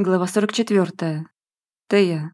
Глава 44. Тея.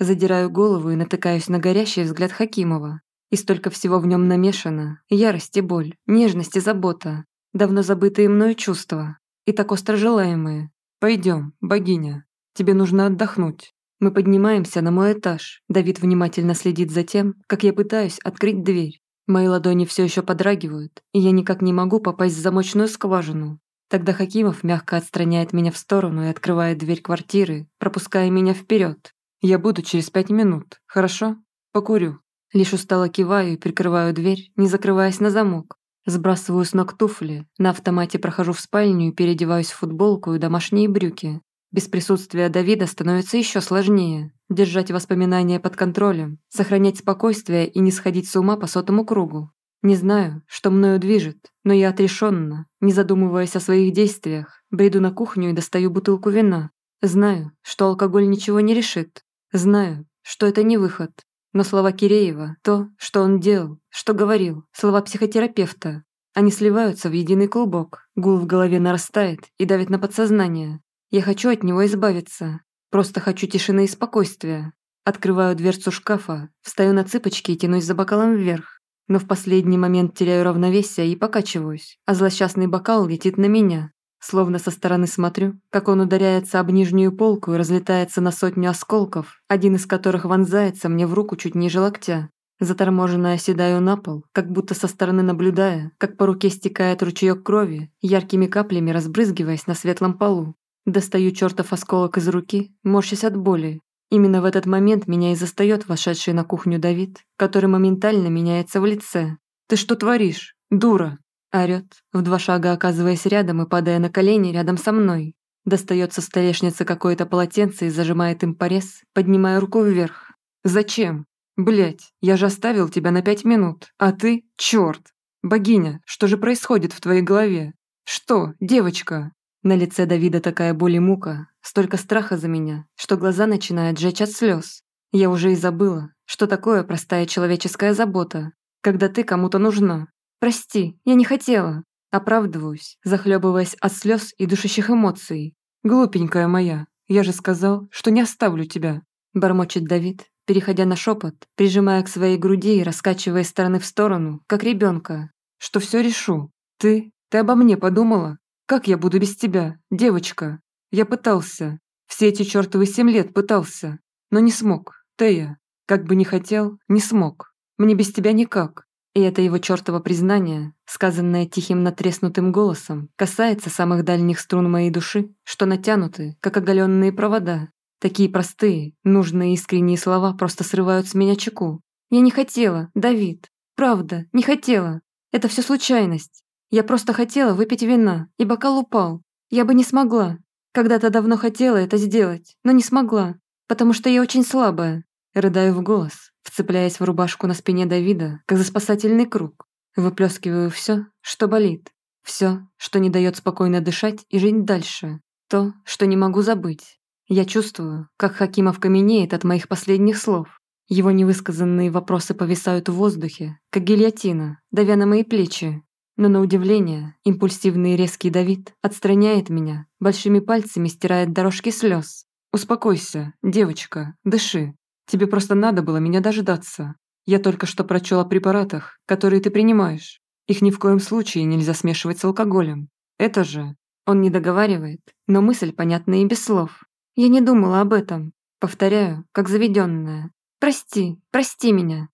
Задираю голову и натыкаюсь на горящий взгляд Хакимова. И столько всего в нем намешано. Ярость и боль, нежность и забота. Давно забытые мною чувства. И так остро желаемые. Пойдем, богиня. Тебе нужно отдохнуть. Мы поднимаемся на мой этаж. Давид внимательно следит за тем, как я пытаюсь открыть дверь. Мои ладони все еще подрагивают, и я никак не могу попасть в замочную скважину. Тогда Хакимов мягко отстраняет меня в сторону и открывает дверь квартиры, пропуская меня вперед. Я буду через пять минут, хорошо? Покурю. Лишь устало киваю и прикрываю дверь, не закрываясь на замок. Сбрасываю с ног туфли, на автомате прохожу в спальню и переодеваюсь в футболку и домашние брюки. Без присутствия Давида становится еще сложнее. Держать воспоминания под контролем, сохранять спокойствие и не сходить с ума по сотому кругу. Не знаю, что мною движет, но я отрешенно, не задумываясь о своих действиях, бреду на кухню и достаю бутылку вина. Знаю, что алкоголь ничего не решит. Знаю, что это не выход. Но слова Киреева, то, что он делал, что говорил, слова психотерапевта, они сливаются в единый клубок. Гул в голове нарастает и давит на подсознание. Я хочу от него избавиться. Просто хочу тишины и спокойствия. Открываю дверцу шкафа, встаю на цыпочки и тянусь за бокалом вверх но в последний момент теряю равновесие и покачиваюсь, а злосчастный бокал летит на меня. Словно со стороны смотрю, как он ударяется об нижнюю полку и разлетается на сотню осколков, один из которых вонзается мне в руку чуть ниже локтя. Заторможенно оседаю на пол, как будто со стороны наблюдая, как по руке стекает ручеёк крови, яркими каплями разбрызгиваясь на светлом полу. Достаю чертов осколок из руки, морщась от боли, Именно в этот момент меня и застаёт вошедший на кухню Давид, который моментально меняется в лице. «Ты что творишь? Дура!» Орёт, в два шага оказываясь рядом и падая на колени рядом со мной. Достает со столешницы какое-то полотенце и зажимает им порез, поднимая руку вверх. «Зачем? Блять, я же оставил тебя на пять минут, а ты – чёрт! Богиня, что же происходит в твоей голове? Что, девочка?» На лице Давида такая боль и мука, столько страха за меня, что глаза начинают жечь от слез. Я уже и забыла, что такое простая человеческая забота, когда ты кому-то нужна. Прости, я не хотела. Оправдываюсь, захлебываясь от слез и душащих эмоций. Глупенькая моя, я же сказал, что не оставлю тебя. Бормочет Давид, переходя на шепот, прижимая к своей груди и раскачивая из стороны в сторону, как ребенка. Что все решу. Ты, ты обо мне подумала? Как я буду без тебя, девочка? Я пытался. Все эти чертовы семь лет пытался. Но не смог. Тея. Как бы не хотел, не смог. Мне без тебя никак. И это его чертово признание, сказанное тихим натреснутым голосом, касается самых дальних струн моей души, что натянуты, как оголенные провода. Такие простые, нужные искренние слова просто срывают с меня чеку. Я не хотела, Давид. Правда, не хотела. Это все случайность. Я просто хотела выпить вина, и бокал упал. Я бы не смогла. Когда-то давно хотела это сделать, но не смогла, потому что я очень слабая. Рыдаю в голос, вцепляясь в рубашку на спине Давида, как за спасательный круг. Выплескиваю все, что болит. Все, что не дает спокойно дышать и жить дальше. То, что не могу забыть. Я чувствую, как Хакимов каменеет от моих последних слов. Его невысказанные вопросы повисают в воздухе, как гильотина, давя на мои плечи, но на удивление, импульсивный и резкий Давид отстраняет меня, большими пальцами стирает дорожки слез. «Успокойся, девочка, дыши. Тебе просто надо было меня дождаться. Я только что прочел о препаратах, которые ты принимаешь. Их ни в коем случае нельзя смешивать с алкоголем. Это же...» Он не договаривает, но мысль понятна и без слов. «Я не думала об этом. Повторяю, как заведенная. Прости, прости меня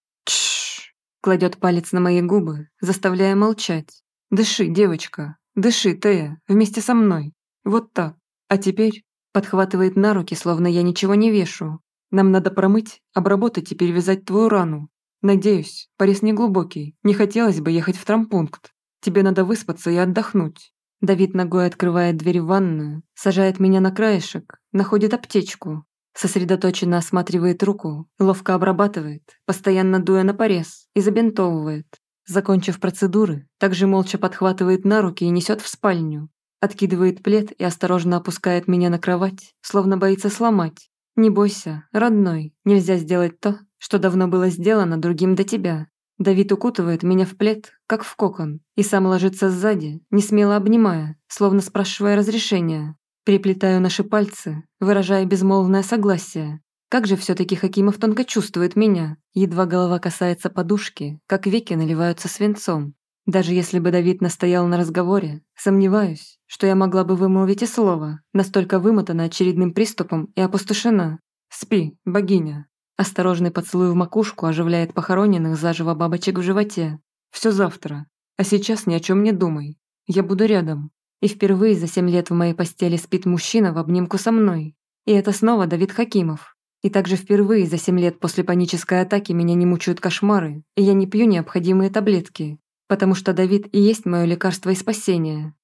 кладет палец на мои губы, заставляя молчать. «Дыши, девочка, дыши, Тея, вместе со мной. Вот так. А теперь...» Подхватывает на руки, словно я ничего не вешу. «Нам надо промыть, обработать и перевязать твою рану. Надеюсь, порез не глубокий. Не хотелось бы ехать в трампункт. Тебе надо выспаться и отдохнуть». Давид ногой открывает дверь в ванную, сажает меня на краешек, находит аптечку, Сосредоточенно осматривает руку, ловко обрабатывает, постоянно дуя на порез и забинтовывает. Закончив процедуры, также молча подхватывает на руки и несет в спальню. Откидывает плед и осторожно опускает меня на кровать, словно боится сломать. «Не бойся, родной, нельзя сделать то, что давно было сделано другим до тебя». Давид укутывает меня в плед, как в кокон, и сам ложится сзади, не смело обнимая, словно спрашивая разрешения. Приплетаю наши пальцы, выражая безмолвное согласие. Как же все-таки Хакимов тонко чувствует меня. Едва голова касается подушки, как веки наливаются свинцом. Даже если бы Давид настоял на разговоре, сомневаюсь, что я могла бы вымолвить и слово, настолько вымотана очередным приступом и опустошена. «Спи, богиня». Осторожный поцелуй в макушку оживляет похороненных заживо бабочек в животе. Все завтра. А сейчас ни о чем не думай. Я буду рядом. И впервые за семь лет в моей постели спит мужчина в обнимку со мной. И это снова Давид Хакимов. И также впервые за семь лет после панической атаки меня не мучают кошмары, и я не пью необходимые таблетки, потому что Давид и есть мое лекарство и спасение.